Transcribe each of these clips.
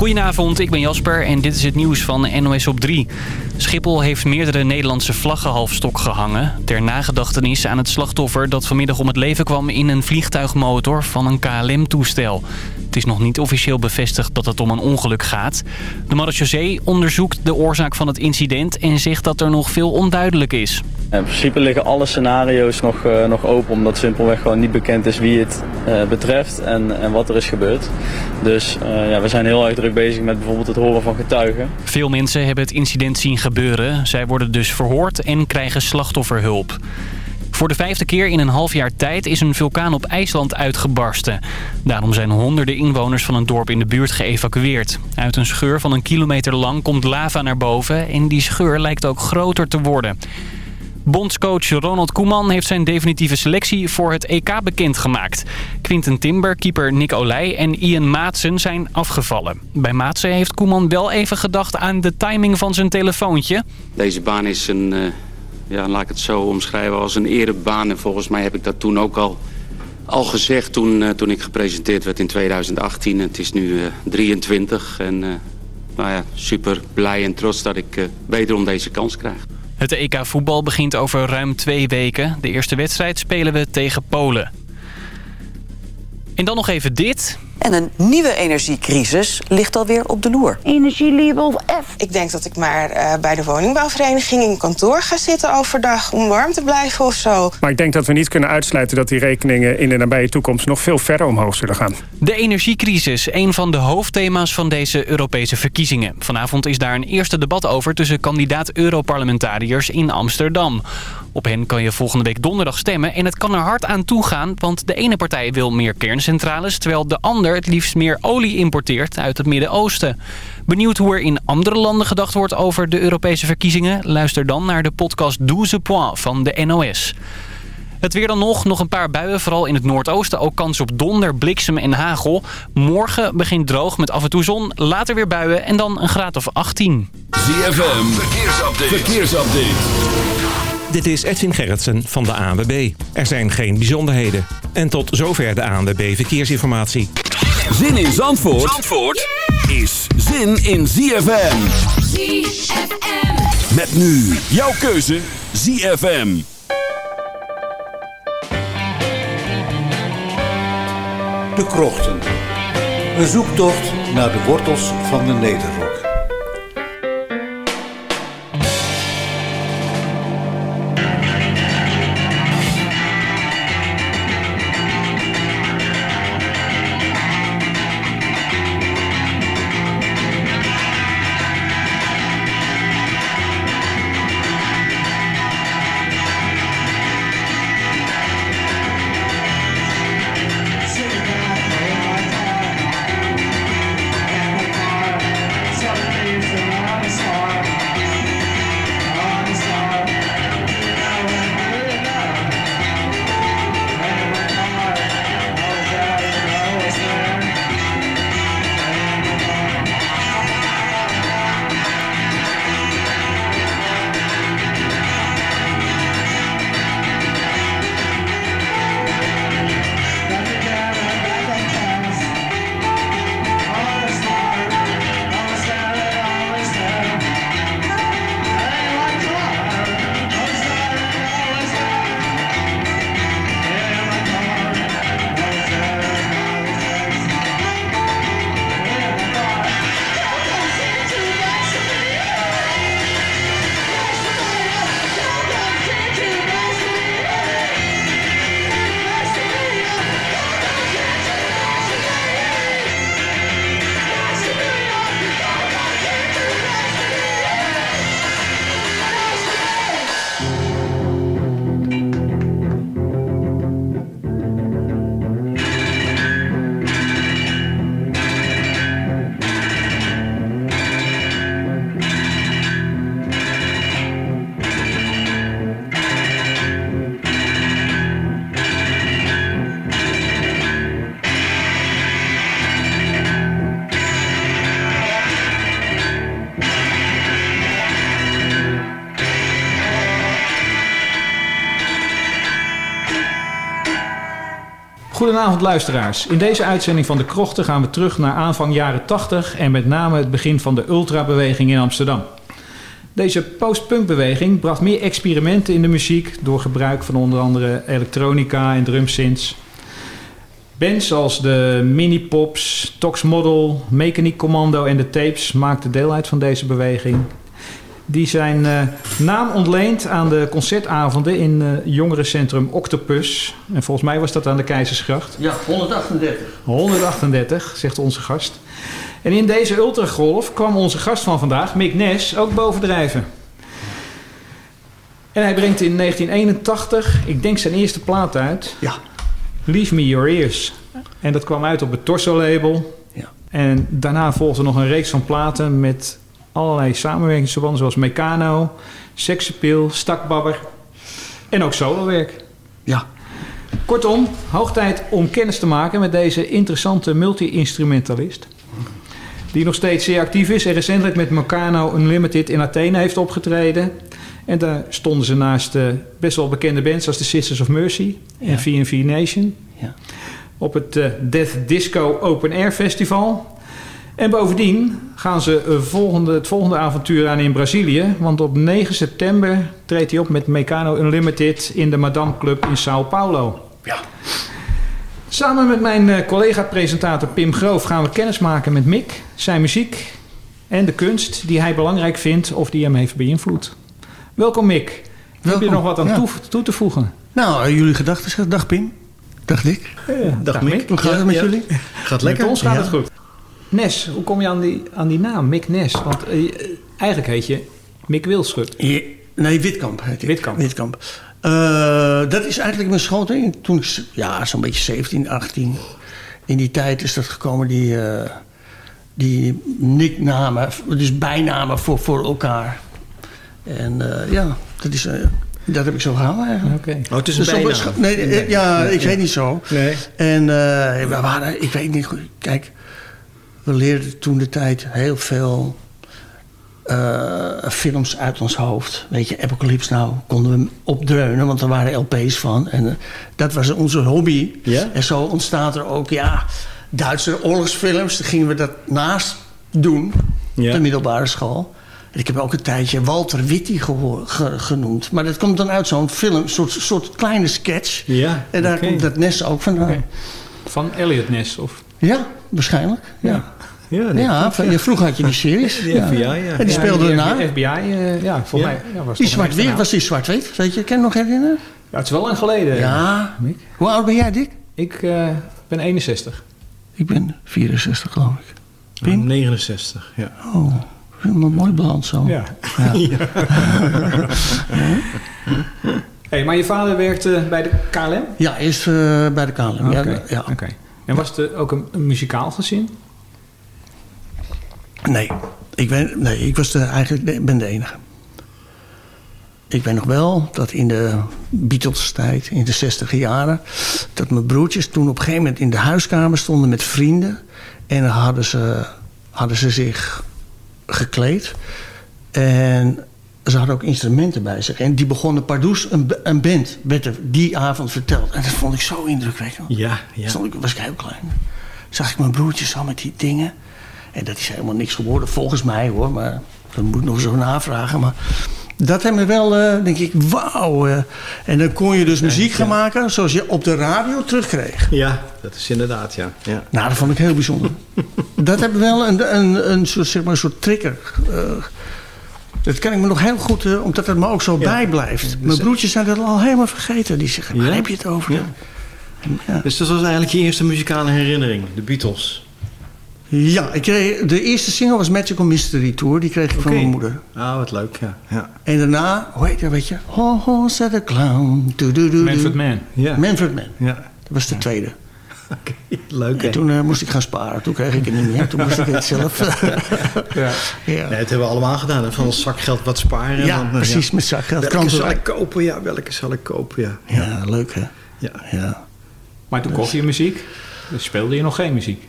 Goedenavond, ik ben Jasper en dit is het nieuws van NOS op 3. Schiphol heeft meerdere Nederlandse vlaggen halfstok gehangen... ter nagedachtenis aan het slachtoffer dat vanmiddag om het leven kwam... in een vliegtuigmotor van een KLM-toestel. Het is nog niet officieel bevestigd dat het om een ongeluk gaat. De marechaussee onderzoekt de oorzaak van het incident... en zegt dat er nog veel onduidelijk is. In principe liggen alle scenario's nog, uh, nog open... omdat simpelweg gewoon niet bekend is wie het uh, betreft en, en wat er is gebeurd. Dus uh, ja, we zijn heel erg druk bezig met bijvoorbeeld het horen van getuigen. Veel mensen hebben het incident zien gebeuren. Zij worden dus verhoord en krijgen slachtofferhulp. Voor de vijfde keer in een half jaar tijd is een vulkaan op IJsland uitgebarsten. Daarom zijn honderden inwoners van een dorp in de buurt geëvacueerd. Uit een scheur van een kilometer lang komt lava naar boven en die scheur lijkt ook groter te worden. Bondscoach Ronald Koeman heeft zijn definitieve selectie voor het EK bekendgemaakt. Quinten Timber, keeper Nick Olij en Ian Maatsen zijn afgevallen. Bij Maatsen heeft Koeman wel even gedacht aan de timing van zijn telefoontje. Deze baan is een, uh, ja, laat ik het zo omschrijven, als een erebaan. En volgens mij heb ik dat toen ook al, al gezegd toen, uh, toen ik gepresenteerd werd in 2018. Het is nu uh, 23 en nou ja, super blij en trots dat ik wederom deze kans krijg. Het EK voetbal begint over ruim twee weken. De eerste wedstrijd spelen we tegen Polen. En dan nog even dit. En een nieuwe energiecrisis ligt alweer op de loer. Energielabel F. Ik denk dat ik maar uh, bij de woningbouwvereniging in kantoor ga zitten overdag... om warm te blijven of zo. Maar ik denk dat we niet kunnen uitsluiten dat die rekeningen... in de nabije toekomst nog veel verder omhoog zullen gaan. De energiecrisis, een van de hoofdthema's van deze Europese verkiezingen. Vanavond is daar een eerste debat over tussen kandidaat-europarlementariërs in Amsterdam. Op hen kan je volgende week donderdag stemmen en het kan er hard aan toe gaan... want de ene partij wil meer kerncentrales... terwijl de ander het liefst meer olie importeert uit het Midden-Oosten. Benieuwd hoe er in andere landen gedacht wordt over de Europese verkiezingen? Luister dan naar de podcast 12 Points van de NOS. Het weer dan nog. Nog een paar buien, vooral in het noordoosten. Ook kans op donder, bliksem en hagel. Morgen begint droog met af en toe zon. Later weer buien en dan een graad of 18. ZFM, verkeersupdate. verkeersupdate. Dit is Edwin Gerritsen van de ANWB. Er zijn geen bijzonderheden. En tot zover de ANWB Verkeersinformatie. Zin in Zandvoort, Zandvoort is zin in ZFM. ZFM. Met nu jouw keuze ZFM. De Krochten. Een zoektocht naar de wortels van de Nederrok. Goedenavond luisteraars. In deze uitzending van De Krochten gaan we terug naar aanvang jaren 80 en met name het begin van de ultrabeweging in Amsterdam. Deze post-punkbeweging bracht meer experimenten in de muziek door gebruik van onder andere elektronica en drumsynths. Bands als de Mini-Pops, Tox Model, Mechanic Commando en de Tapes maakten deel uit van deze beweging. Die zijn uh, naam ontleend aan de concertavonden in uh, jongerencentrum Octopus. En volgens mij was dat aan de Keizersgracht. Ja, 138. 138, zegt onze gast. En in deze ultragolf kwam onze gast van vandaag, Mick Nes, ook bovendrijven. En hij brengt in 1981, ik denk zijn eerste plaat uit. Ja. Leave Me Your Ears. En dat kwam uit op het Torso-label. Ja. En daarna volgde nog een reeks van platen met allerlei samenwerkingsverbanden... zoals Meccano, Sexappeal, Stakbabber en ook solowerk. Ja. Kortom, hoog tijd om kennis te maken met deze interessante multi-instrumentalist... die nog steeds zeer actief is en recentelijk met Meccano Unlimited in Athene heeft opgetreden... En daar stonden ze naast uh, best wel bekende bands als de Sisters of Mercy en V&V Nation. Ja. Op het uh, Death Disco Open Air Festival. En bovendien gaan ze uh, volgende, het volgende avontuur aan in Brazilië. Want op 9 september treedt hij op met Meccano Unlimited in de Madame Club in Sao Paulo. Ja. Samen met mijn collega-presentator Pim Groof gaan we kennis maken met Mick, zijn muziek en de kunst die hij belangrijk vindt of die hem heeft beïnvloed. Welkom Mick. Welkom. Heb je nog wat aan ja. toe, toe, te voegen? Nou, jullie gedachten. Dag Pim. Dag Dick. Ja, dag, dag Mick. Hoe gaat het met jullie? Gaat lekker. Met ons gaat het goed. Nes, hoe kom je aan die, aan die naam, Mick Nes? Want uh, eigenlijk heet je Mick Wilschut. nee, Witkamp heet ik. Witkamp. Witkamp. Uh, dat is eigenlijk mijn schoolting. Toen ik, ja, zo'n beetje 17, 18. In die tijd is dat gekomen, die, uh, die nicknamen, dus bijnamen voor, voor elkaar. En uh, ja, dat, is, uh, dat heb ik zo gehouden eigenlijk. Okay. Oh, het is een dus bijnaam? Nee, nee, ja, ik weet niet zo. Nee. En uh, we waren, ik weet niet goed. Kijk, we leerden toen de tijd heel veel films uit ons hoofd. Weet je, Apocalypse nou konden we opdreunen, want er waren LP's van. En dat was onze hobby. En zo ontstaat er ook, ja, Duitse oorlogsfilms. Dan gingen we dat naast doen, de middelbare school. Ik heb ook een tijdje Walter Witty gehoor, ge, genoemd. Maar dat komt dan uit zo'n film, een soort, soort kleine sketch. Ja, en daar okay. komt dat Nes ook vandaan. Okay. Van Elliot Nes? Of? Ja, waarschijnlijk. Ja, ja. ja, vroeger had je die series. Die FBI, ja. En die speelde. Die FBI, uh, ja, voor mij ja, was die zwart-wit, was die zwart-wit? Weet je, kan je nog herinneren? Ja, het is wel lang geleden. Ja. Mick. Hoe oud ben jij, Dick? Ik uh, ben 61. Ik ben 64, geloof ik. Pim? 69, ja. Oh. Een mooi balans zo. Ja. ja. hey, maar je vader werkte bij de KLM? Ja, eerst uh, bij de KLM. Okay. Ja, ja. Okay. En was het ook een, een muzikaal gezin? Nee, ik ben, nee, ik was de, eigenlijk de, ben de enige. Ik weet nog wel dat in de Beatles-tijd, in de zestiger jaren... dat mijn broertjes toen op een gegeven moment in de huiskamer stonden met vrienden... en hadden ze, hadden ze zich gekleed. En ze hadden ook instrumenten bij zich. En die begonnen pardoes een, een band, werd er die avond verteld. En dat vond ik zo indrukwekkend. Ja, ja. Stond ik, was ik heel klein. Zag ik mijn broertje zo met die dingen. En dat is helemaal niks geworden, volgens mij hoor. Maar dat moet ik nog zo navragen. Maar dat heeft me wel, uh, denk ik, wauw. Uh, en dan kon je dus muziek gaan maken zoals je op de radio terugkreeg. Ja, dat is inderdaad, ja. ja. Nou, dat vond ik heel bijzonder. dat heb wel een, een, een, soort, zeg maar, een soort trigger. Uh, dat kan ik me nog heel goed, uh, omdat het me ook zo ja. bijblijft. Mijn broertjes zijn dat al helemaal vergeten. Die zeggen, waar ja? heb je het over? En, dus dat was eigenlijk je eerste muzikale herinnering, de Beatles? Ja, ik kreeg, de eerste single was Magical Mystery Tour. Die kreeg ik okay. van mijn moeder. Ah, wat leuk, ja. ja. En daarna, hoe heet dat, weet je? Ho, ho, said a clown. Do, do, do, Manfred Mann. Ja. Manfred Mann. Ja. Dat was de tweede. Oké, okay. leuk. En toen uh, moest ik gaan sparen. Toen kreeg ik het niet meer. Toen moest ik het zelf. ja. ja. Nee, dat hebben we allemaal gedaan. Hè? Van ons zakgeld wat sparen. Ja, dan, precies, ja. met zakgeld. Welke Kranten. zal ik kopen? Ja, welke zal ik kopen? Ja, ja. ja leuk hè? Ja. ja. Maar toen kocht je muziek. Dus speelde je nog geen muziek.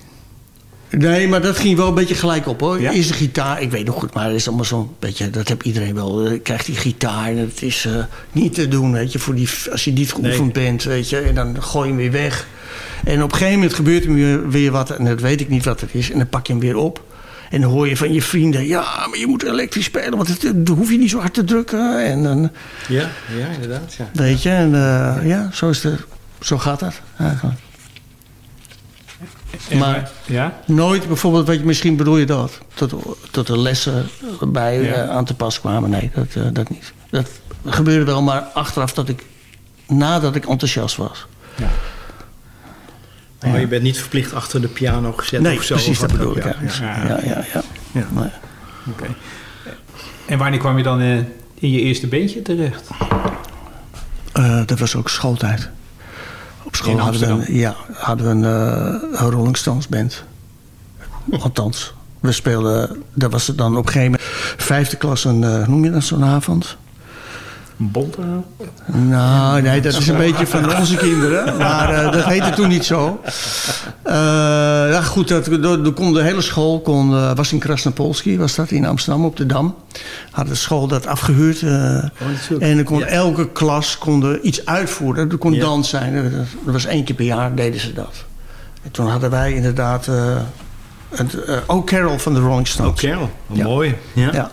Nee, maar dat ging wel een beetje gelijk op hoor. Ja? Eerst de gitaar, ik weet nog goed, maar dat is allemaal zo'n beetje, dat heb iedereen wel. Je krijgt die gitaar en het is uh, niet te doen, weet je, voor die, als je niet geoefend nee. bent, weet je, en dan gooi je hem weer weg. En op een gegeven moment gebeurt er weer, weer wat, en dat weet ik niet wat het is. En dan pak je hem weer op. En dan hoor je van je vrienden, ja, maar je moet elektrisch spelen, want het, dan hoef je niet zo hard te drukken. En dan, Ja, ja inderdaad. Ja. weet je, en eh, ja, zo, is de, zo gaat dat eigenlijk. En Maar- ja? Nooit bijvoorbeeld, weet je, misschien bedoel je dat, tot, tot de lessen bij Ja. eh, aan te pas kwamen. Nee, dat, eh, dat niet. Dat gebeurde wel, maar achteraf dat ik, nadat ik enthousiast was. Maar je bent niet verplicht achter de piano gezet Nee, of zo. precies of dat bedoel ik. Ja. Ja, ja, ja. Ja. Nee. Oké. En wanneer kwam je dan eh, in je eerste bandje terecht? Eh, dat was ook schooltijd. Op school In hadden we, een, ja, hadden we een, een Rolling Stones band. Althans, we speelden, dat was het dan op een gegeven moment, vijfde klas, een, eh, hoe noem je dat zo'n avond? Bonte? Nou, nee, dat is een beetje van onze kinderen. Maar eh, dat heette toen niet zo. Eh, ja, goed, dat, de, kon de hele school kon, eh, was in Krasnopolski, was dat in Amsterdam op de Dam. Had de school dat afgehuurd. eh, natuurlijk. en dan kon Ja. elke klas kon er iets uitvoeren. Er kon Ja. dans zijn. Dat, dat was één keer per jaar deden ze dat. En toen hadden wij inderdaad... eh het, oh, Carol van de Rolling Stones. Oh, Carol. Mooi. Ja.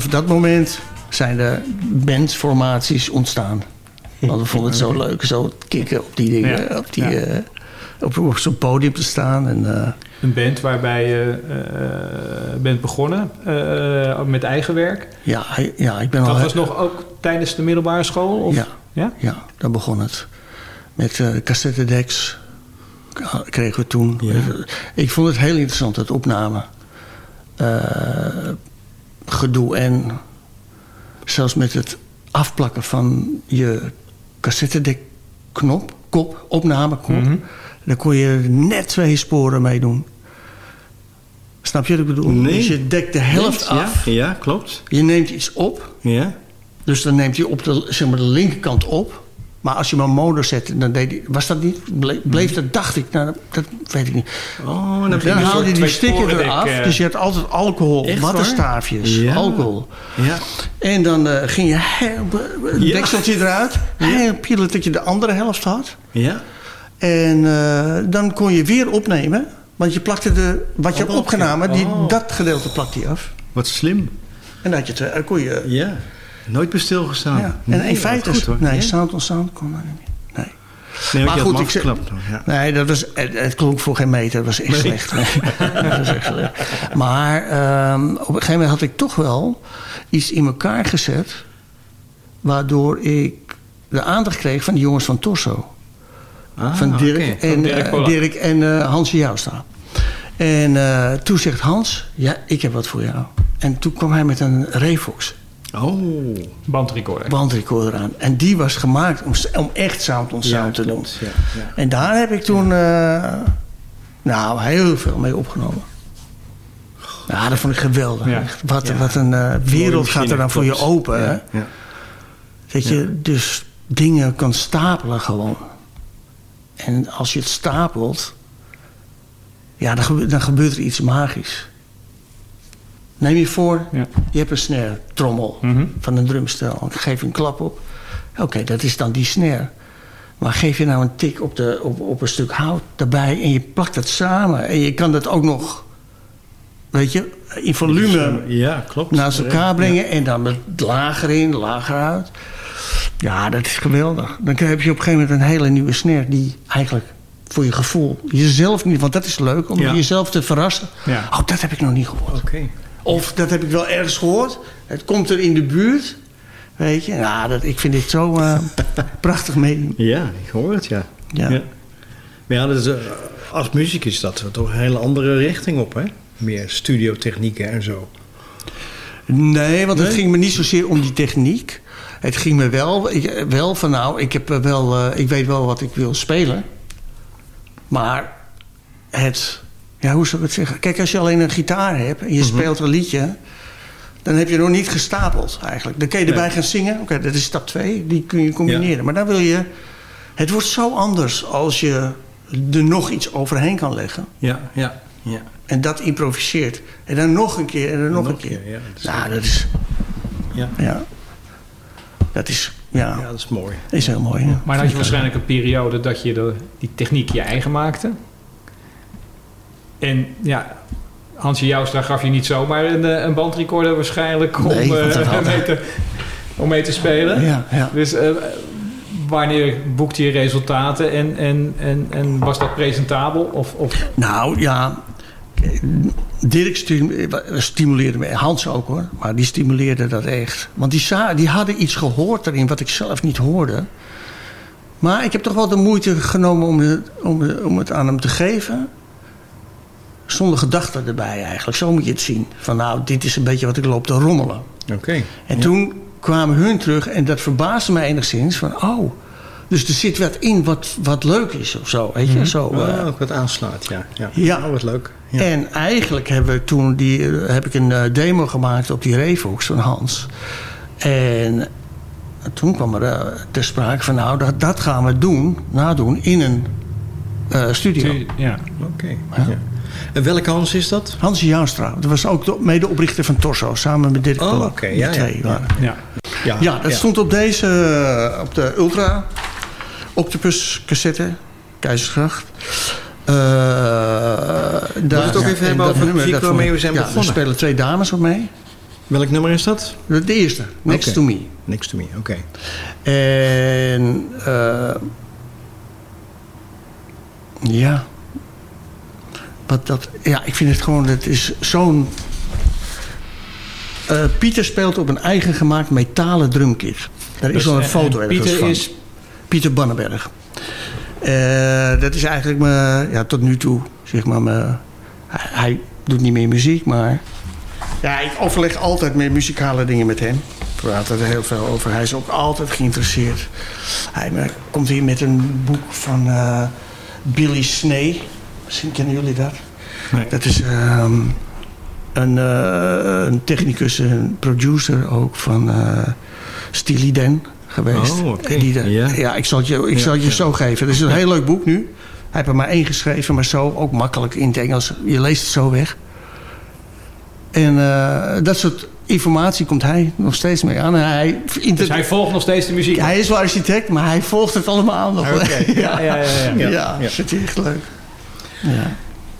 Vanaf dat moment zijn er bandformaties ontstaan. Want we vonden het zo leuk, zo kicken op die dingen, Ja. op, die, Ja. eh, op, op zo'n podium te staan. En, eh, Een band waarbij je eh, bent begonnen met eigen werk. ja, ja, ik ben al... Dat was nog ook tijdens de middelbare school? Of? Ja. Ja? Ja, daar begon het. Met cassettedecks k- kregen we toen. Ik vond het heel interessant, het opname. Gedoe en zelfs met het afplakken van je cassettedek-knop, kop, opnameknop. Mhm. Daar kon je net twee sporen mee doen. Snap je wat ik bedoel? Nee. Dus je dekt de helft af. Ja, klopt. Je neemt iets op. Ja. Dus dan neemt hij op de, zeg maar, de linkerkant op. Maar als je hem een motor zette, dan deed hij... Was dat niet? Bleef, bleef dat, dacht ik. Nou, dat, weet ik niet. Oh, dan, Dan, een haalde hij die sporen eraf. eh. Dus je had altijd alcohol, Echt wattenstaafjes? Ja. alcohol. Ja. En dan eh, ging je heel, een Ja. dekseltje eruit. Heel pielen dat je de andere helft had. Ja. En eh, dan kon je weer opnemen. Want je plakte de, wat je Oh, hebt opgenomen, die, oh. dat gedeelte plakte je af. Wat slim. En dan had je twee, dan kon je... Ja, nooit meer stilgestaan. Ja. En Nee, in feite, goed, hoor. nee, sound on sound kon dat niet. Nee. Je had hem zeg-. Ja. Nee, dat was, het, het klonk voor geen meter. Dat was echt Nee. slecht. Dat was echt slecht. Maar ehm, op een gegeven moment had ik toch wel iets in elkaar gezet... waardoor ik de aandacht kreeg van de jongens van Torso. Ah, van Dirk oké. en, Van Dirk eh. Dirk en eh. En eh, toen zegt Hans, ja, ik heb wat voor jou. En toen kwam hij met een Revox. Oh. Bandrecorder. bandrecorder aan. En die was gemaakt om, om echt sound on Ja, sound te doen. ja, ja. En daar heb ik toen eh, nou, heel veel mee opgenomen. Ja, dat vond ik geweldig. Ja. Wat, Ja. wat een eh, wereld gaat er dan voor je open. Ja, Hè? ja. Dat je dus dingen kan stapelen gewoon. En als je het stapelt, ja, dan, gebe- dan gebeurt er iets magisch. Neem je voor, je hebt een snare, trommel van een drumstel. Ik geef je een klap op. Oké, dat is dan die snare. Maar geef je nou een tik op, de, op, op een stuk hout daarbij en je plakt het samen. En je kan dat ook nog, weet je, in volume Ja, klopt. naast elkaar Ja. brengen. En dan met lager in, lager uit. Ja, dat is geweldig. Dan heb je op een gegeven moment een hele nieuwe snare die eigenlijk voor je gevoel, jezelf niet, want dat is leuk om Ja. jezelf te verrassen. Ja. Oh, dat heb ik nog niet gehoord. Oké. Of dat heb ik wel ergens gehoord. Het komt er in de buurt. Weet je, ja, dat, ik vind dit zo eh, prachtig medium. Ja, ik hoor het, ja. Ja. Maar ja, dat is, eh, als muziek is dat toch een hele andere richting op, hè? Meer studiotechnieken en zo. Nee, want het ging me niet zozeer om die techniek. Het ging me wel, ik, wel van nou, ik, heb eh, wel, eh, ik weet wel wat ik wil spelen. Maar het, ja, hoe zou ik het zeggen? Kijk, als je alleen een gitaar hebt en je Mhm. speelt een liedje... dan heb je nog niet gestapeld eigenlijk. Dan kun je erbij Nee. gaan zingen. Oké, dat is stap 2, die kun je combineren. Maar dan wil je... Het wordt zo anders als je er nog iets overheen kan leggen. Ja, ja, ja. En dat improviseert. En dan nog een keer en dan nog, nog een keer. ja, dat is- nou, dat is... Ja. Ja. Dat is... Ja, Ja, dat is mooi. is heel mooi. ja. Maar dan had je waarschijnlijk een periode dat je de, die techniek je eigen maakte. En ja, Hansje Joustra gaf je niet zomaar een, eh, een bandrecorder waarschijnlijk om, Nee, eh, mee, te, om mee te spelen. Ja, ja. Dus eh, wanneer boekte je resultaten en, en, en, en was dat presentabel? Of, of Nou, ja... Dirk stimuleerde me, Hans ook hoor, maar die stimuleerde dat echt. Want die, die hadden iets gehoord erin wat ik zelf niet hoorde. Maar ik heb toch wel de moeite genomen om om, om het aan hem te geven. Zonder gedachten erbij eigenlijk. Zo moet je het zien. Van nou, dit is een beetje wat ik loop te rommelen. Oké. En toen kwamen hun terug en dat verbaasde mij enigszins. Van oh, dus er zit wat in wat, wat leuk is of zo. Weet je, zo. eh. Ook wat aanslaat, ja. Ja, Ja. Oh, wat leuk. Ja. En eigenlijk hebben we toen die, heb ik een eh, demo gemaakt op die Revox van Hans. En toen kwam er eh, ter sprake van nou, dat, dat gaan we doen, nadoen in een studio. ja. Oké. Ja. En welke Hans is dat? Hansie Joustra. Dat was ook de medeoprichter van Torso, samen met Dirk Oh, oké, ja, ja, twee ja. waren. ja. Ja, Ja, dat stond op deze, eh, op de Ultra Octopus cassette, Keizersgracht. Eh we het ook even hebben over muziek waarmee we zijn ja, begonnen? Er spelen twee dames op mee. Welk nummer is dat? De eerste, Next to Me. Next to me, oké. En eh, ja. Wat dat, ja, ik vind het gewoon, het is zo'n. Eh, Pieter speelt op een eigen gemaakt metalen drumkit. Daar is Dus, wel een en- foto en ergens Pieter van. is- Pieter Bannenberg. Eh, dat is eigenlijk me, ja, tot nu toe, zeg maar, me, hij, doet niet meer muziek, maar ja, ik overleg altijd met muzikale dingen met hem. Ik praat er heel veel over. Hij is ook altijd geïnteresseerd. Hij eh, komt hier met een boek van Billy Snee. Misschien kennen jullie dat. Dat is ehm, een, eh, een technicus, een producer ook van eh Steely Dan geweest. Oh, oké. Die de- Ja. ja. ik zal het je, ik Ja, zal het je ja. zo geven. Het is een heel leuk boek nu. Hij heeft er maar één geschreven, maar zo ook makkelijk in het Engels. Je leest het zo weg. En eh, dat soort informatie komt hij nog steeds mee aan. En Hij, Dus hij volgt nog steeds de muziek. hij is wel architect, maar hij volgt het allemaal nog. Oké. Ja, ja, ja, ja. ja, Ja, ja. dat is echt leuk. Ja.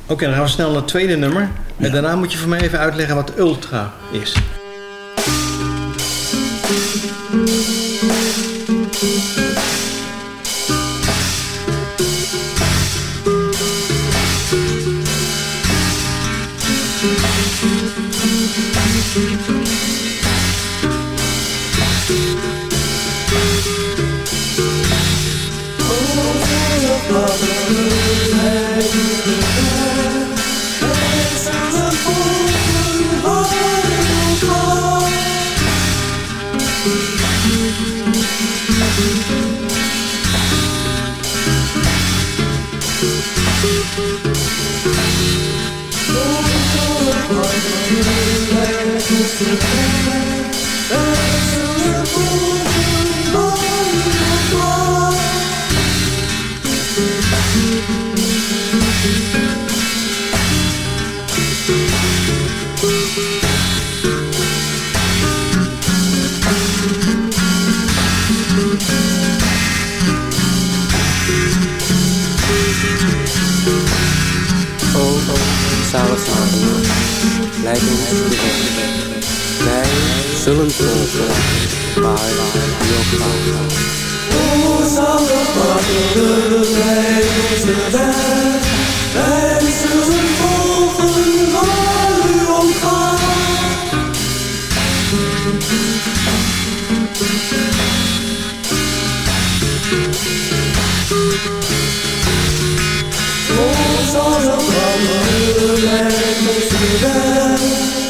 Oké, dan gaan we snel naar het tweede nummer. En daarna moet je voor mij even uitleggen wat ultra is. Oh, de weg. Wij zullen volgen waar u ook gaat. Leid ons de. Wij zullen volgen waar u ook gaat. O zalig vader, leid ons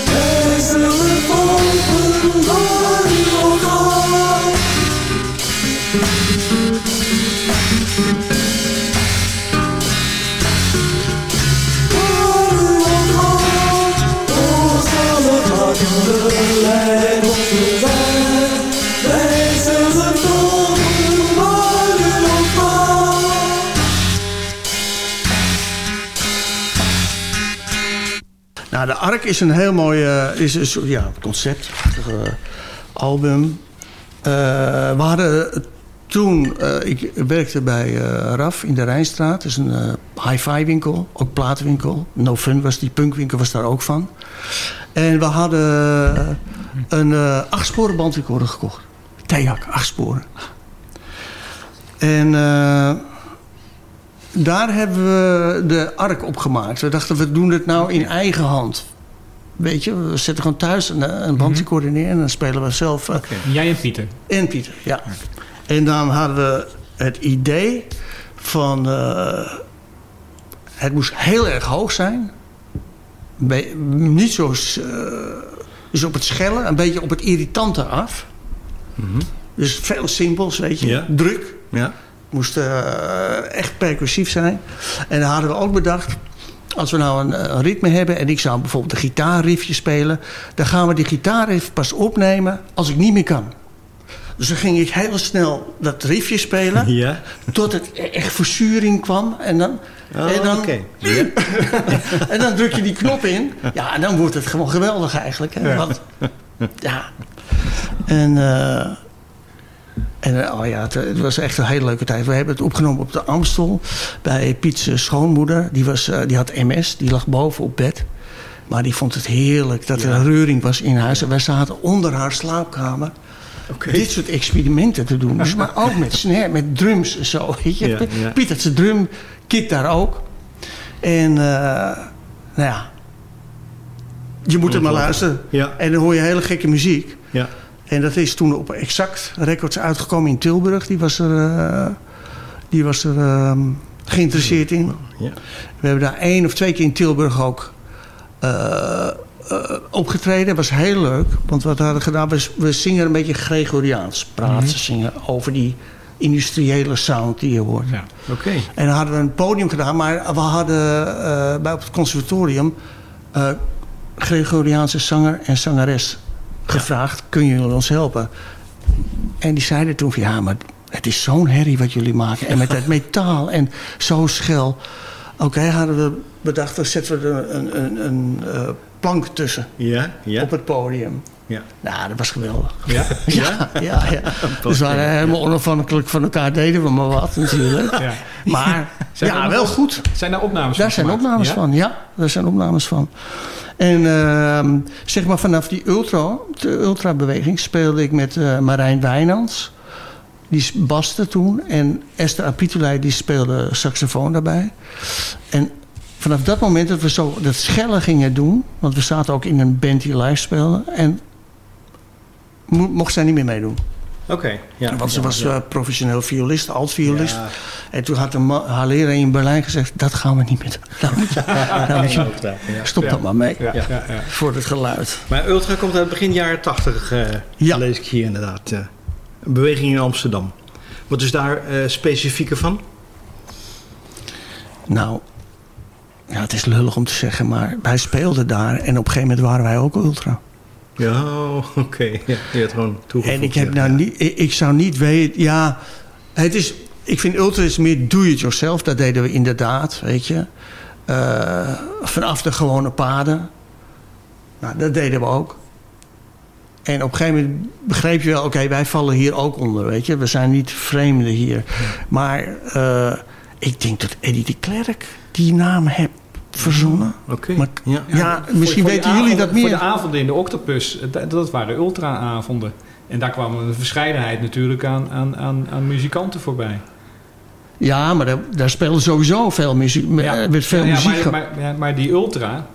Ark is een heel mooi eh, is soort, ja, concept, uh, album. Eh, we hadden toen, eh, ik werkte bij eh, RAF in de Rijnstraat. Dat is een eh, hi-fi winkel, ook platenwinkel. No Fun was die punkwinkel, was daar ook van. En we hadden een eh acht sporen bandrecorder gekocht. Theak, acht sporen. En eh, daar hebben we de ark op gemaakt. We dachten, we doen het nou in eigen hand. Weet je, we zetten gewoon thuis een, een bandrecorder neer... en dan spelen we zelf... eh, Jij en Pieter. en Pieter, ja. En dan hadden we het idee van... eh, het moest heel erg hoog zijn. Be- niet zo... eh, dus op het schellen, een beetje op het irritante af. Dus veel simpels, weet je. Ja. Druk. Ja. Moest eh, echt percussief zijn. En dan hadden we ook bedacht... Als we nou een, een ritme hebben en ik zou bijvoorbeeld een gitaarriffje spelen... dan gaan we die gitaarriff pas opnemen als ik niet meer kan. Dus dan ging ik heel snel dat riffje spelen... Ja. tot het e- echt verzuring kwam. En dan, Oh, en dan, en dan druk je die knop in. Ja, en dan wordt het gewoon geweldig eigenlijk. Hè? Ja. Want, ja. En, eh, en eh, oh ja, het, het was echt een hele leuke tijd. We hebben het opgenomen op de Amstel. Bij Piet's eh, schoonmoeder. Die, was, eh, die had MS. Die lag boven op bed. Maar die vond het heerlijk dat er een reuring was in huis. En wij zaten onder haar slaapkamer. Dit soort experimenten te doen. Dus, maar ook met snare, met drums en zo. Weet je? Ja, ja. Piet had zijn drum, Kit daar ook. En eh, nou ja, je moet er maar luisteren. Ja. En dan hoor je hele gekke muziek. Ja. En dat is toen op Exact Records uitgekomen in Tilburg. Die was er, eh, die was er ehm, geïnteresseerd in. Ja. We hebben daar één of twee keer in Tilburg ook eh, eh, opgetreden. Dat was heel leuk. Want wat we hadden gedaan, we, we zingen een beetje Gregoriaans. Praten, Mhm. zingen over die industriële sound die je hoort. Oké. En dan hadden we een podium gedaan, maar we hadden bij op het conservatorium Gregoriaanse zanger en zangeres gevraagd: kunnen jullie ons helpen? En die zeiden toen van ja, maar het is zo'n herrie wat jullie maken. En met het metaal en zo schel. Oké, hadden we bedacht, dan zetten we er een, een, een eh, plank tussen Ja, ja. op het podium. Ja. Nou, dat was geweldig. Ja? Ja, ja, ja. Dus we waren helemaal onafhankelijk van elkaar, deden we maar wat natuurlijk. Ja. Maar Zijn ja, wel goed. Zijn daar opnames Daar van zijn gemaakt? opnames Ja? van, ja. Daar zijn opnames van. En ehm, zeg maar vanaf die ultra, de ultrabeweging speelde ik met eh, Marijn Wijnands. Die baste toen. En Esther Apitulei die speelde saxofoon daarbij. En vanaf dat moment dat we zo dat schellen gingen doen... want we zaten ook in een band die live speelde... en mo- mocht zij niet meer meedoen. Oké. ja. Want ze Ja, was ja. eh, professioneel violist, alt-violist. Ja. En toen had een haar leraar in Berlijn gezegd... dat gaan we niet meer doen. Je- Ja. stop dat maar mee. Ja, ja, ja. Voor het geluid. Maar Ultra komt uit begin jaren 80, eh lees ik hier inderdaad. eh. een beweging in Amsterdam. Wat is daar specifieker van? Nou, ja, het is lullig om te zeggen... maar wij speelden daar... en op een gegeven moment waren wij ook ultra. Ja, oké. Ja, je hebt gewoon toegevoegd. En ik, heb ja. nou niet, ik, ik zou niet weten... Ja, het is... Ik vind ultra is meer do-it-yourself. Dat deden we inderdaad, weet je. Eh, vanaf de gewone paden. Nou, dat deden we ook. En op een gegeven moment begreep je wel... oké, wij vallen hier ook onder, weet je. We zijn niet vreemden hier. Maar eh, ik denk dat Eddie de Klerk die naam heeft verzonnen. Oké. Ja. Ja, misschien voor weten jullie avonden- dat meer. Voor de avonden in de Octopus, eh, dat, dat waren ultra-avonden. En daar kwam een verscheidenheid natuurlijk aan, aan, aan, aan muzikanten voorbij. Ja, maar daar, daar speelde sowieso veel muziek. er werd veel Ja, ja, muziek. maar, maar, ja, maar die ultra...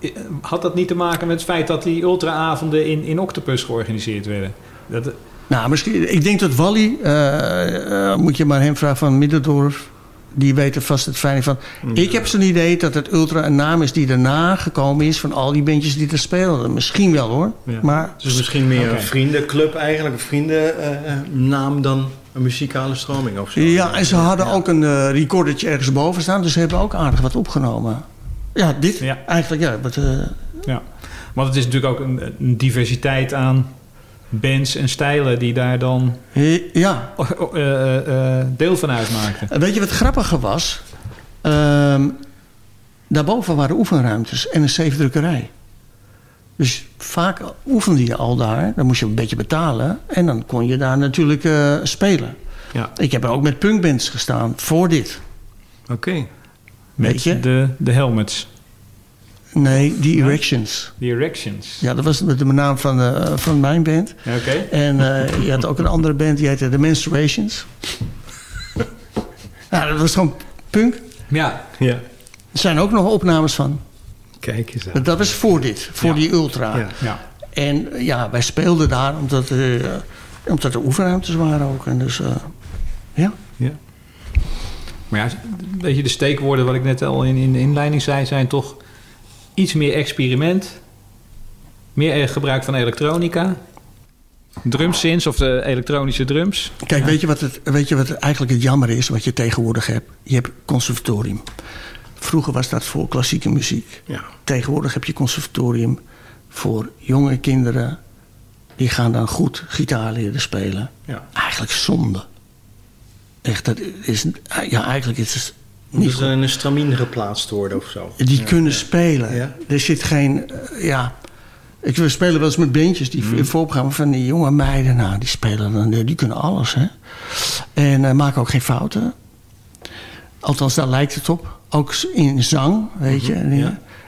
eh, Had dat niet te maken met het feit dat die ultra-avonden in, in Octopus georganiseerd werden? Dat, Nou, misschien, ik denk dat Wally, eh, eh, moet je maar hem vragen van Middendorf. Die weet er vast het fijne van. Ik heb zo'n idee dat het Ultra een naam is die daarna gekomen is van al die bandjes die er speelden. Misschien wel hoor. Ja. Maar Dus misschien meer een vriendenclub eigenlijk, een vriendennaam dan een muzikale stroming of zo. ja, en ze hadden ook een eh recordertje ergens boven staan. Dus ze hebben ook aardig wat opgenomen. Ja, dit eigenlijk, ja. Wat, eh, ja. Want het is natuurlijk ook een, een diversiteit aan bands en stijlen die daar dan ja. eh, eh, eh, deel van uitmaakten. En Weet je wat grappiger was? Ehm, daarboven waren oefenruimtes en een zeefdrukkerij. Dus vaak oefende je al daar. Dan moest je een beetje betalen. En dan kon je daar natuurlijk spelen. Ja. Ik heb er ook met punkbands gestaan voor dit. Oké. Weet Met je? de, de helmets. Nee, die Erections. Die Erections. Ja, dat was de de naam van, de, van mijn band. Oké. En eh, je had ook een andere band, die heette The Menstruations. ja, dat was gewoon punk. Ja. ja. Er zijn ook nog opnames van. Kijk eens aan. Dat, was voor dit, voor Ja. die ultra. Ja. Ja. En eh, ja, wij speelden daar omdat, eh, omdat er oefenruimtes waren ook. En dus, eh, ja. Ja. Maar ja, weet je, de steekwoorden wat ik net al in, in de inleiding zei, zijn toch iets meer experiment. Meer eh, gebruik van elektronica. Drumsins of de elektronische drums. Kijk, weet, je wat het, weet je wat eigenlijk het jammer is, wat je tegenwoordig hebt? Je hebt conservatorium. Vroeger was dat voor klassieke muziek. Ja. Tegenwoordig heb je conservatorium voor jonge kinderen. Die gaan dan goed gitaar leren spelen. Ja. Eigenlijk zonde. Echt, dat is, ja, eigenlijk is het niet Moet goed. er in een stramien geplaatst worden of zo? Die Ja. kunnen spelen. Ja. Er zit geen, eh, ja... Ik we spelen wel eens met bandjes die in voorprogramma van die jonge meiden. Nou, die spelen dan, die kunnen alles, hè. En eh, maken ook geen fouten. Althans, daar lijkt het op. Ook in zang, weet je. Mhm, en dingen.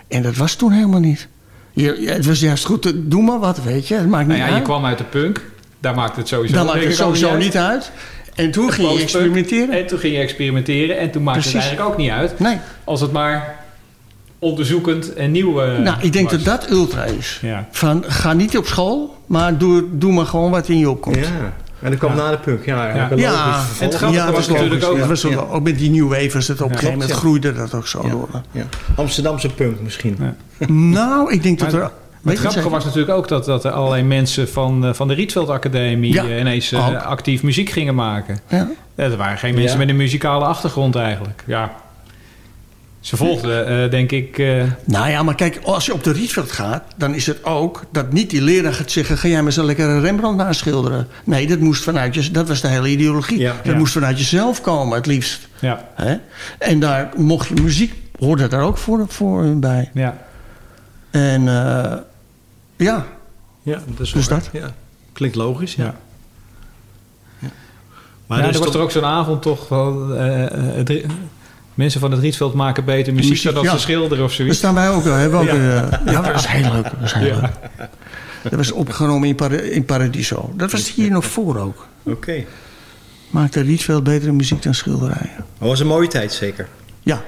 ja. En dat was toen helemaal niet. Je, ja, het was juist goed, te- doe maar wat, weet je. Het maakt niet Nou ja, je uit. kwam uit de punk. Daar maakt het sowieso, Dan maakt het sowieso niet uit. En toen ging je experimenteren. En toen ging je experimenteren. En toen maakte Precies. het eigenlijk ook niet uit. Nee. Als het maar onderzoekend en nieuw eh, nou, ik denk was. dat dat ultra is. Ja. Van, ga niet op school, maar doe, doe maar gewoon wat in je opkomt. Ja. En dat kwam na de punk. Ja, Ja. En het grappige ja, dat was was natuurlijk ook- Dat was Ja. ook, ook met die New Wave was het op een gegeven moment groeide dat ook zo Ja. door. Ja. Amsterdamse punk misschien. Nou, ik denk dat er... Het grappige was natuurlijk ook dat, dat er allerlei mensen van, eh, van de Rietveld Academie Ja, eh, ineens eh, ook. actief muziek gingen maken. Ja. Ja, er waren geen mensen Ja. met een muzikale achtergrond eigenlijk. Ja. Ze volgden, eh, denk ik... eh, Nou ja, maar kijk, als je op de Rietveld gaat... dan is het ook dat niet die leraar gaat zeggen... ga jij maar zo lekker een Rembrandt naschilderen. Nee, dat moest vanuit je... dat was de hele ideologie. Ja. dat Ja. moest vanuit jezelf komen, het liefst. ja, Hè? En daar mocht je muziek... hoorde daar ook voor, voor bij. ja. En eh, ja, Ja, dat is Dus dat? Ja. Klinkt logisch, ja. Ja. Ja. Maar er er is was toch- er ook zo'n avond toch wel... eh, eh, het mensen van het Rietveld maken beter muziek, Muziek, dan dat ja. ze schilderen of Daar zoiets. staan wij ook wel. Hebben we ook, Ja. eh, ja, dat was heel leuk. Dat was heel Ja. leuk. Dat was opgenomen in, Para- in Paradiso. Dat was hier nog voor ook. Oké. Maakte Rietveld betere muziek dan schilderijen. Dat was een mooie tijd, zeker. Ja.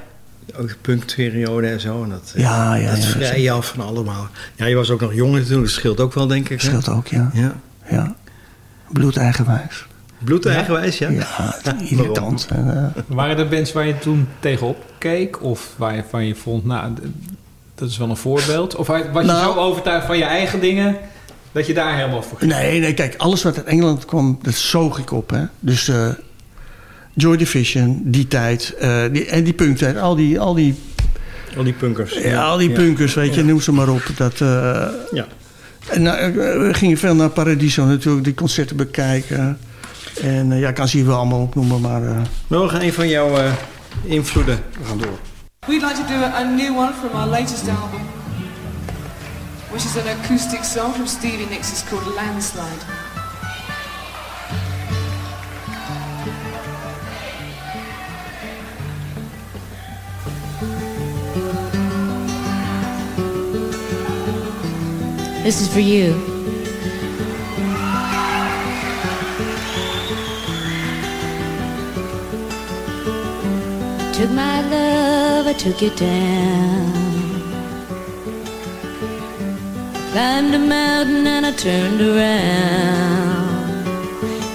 Ook de punkperiode en zo. En dat, eh, Ja, ja, Dat ja, vrij zeker. je af van allemaal. Ja, je was ook nog jong natuurlijk. Dat scheelt ook wel, denk ik. hè? Scheelt ook, ja. Ja. ja. Bloedeigenwijs. Bloedeigenwijs, ja? Ja, irritant. En, eh, Waren er bands waar je toen tegenop keek? Of waar je, van je vond, nou, dat is wel een voorbeeld? Of was je Nou- zo overtuigd van je eigen dingen... dat je daar helemaal voor ging? Nee, nee, kijk, alles wat uit Engeland kwam, dat zoog ik op. Hè? Dus eh, Joy Division, die tijd, eh, die, en die punktijd, al die, al die, Al die punkers. ja, al die Ja. punkers, weet je, Ja. noem ze maar op. Dat, eh, Ja. en, nou, eh, we gingen veel naar Paradiso natuurlijk, die concerten bekijken. En ja, ik kan ze hier wel allemaal opnoemen, maar... eh, Nog een van jouw eh, invloeden. we gaan door. We'd like to do a new one from our latest album, which is an acoustic song from Stevie Nicks. It's called Landslide. This is for you. I Took my love, I took it down. Climbed a mountain and I turned around.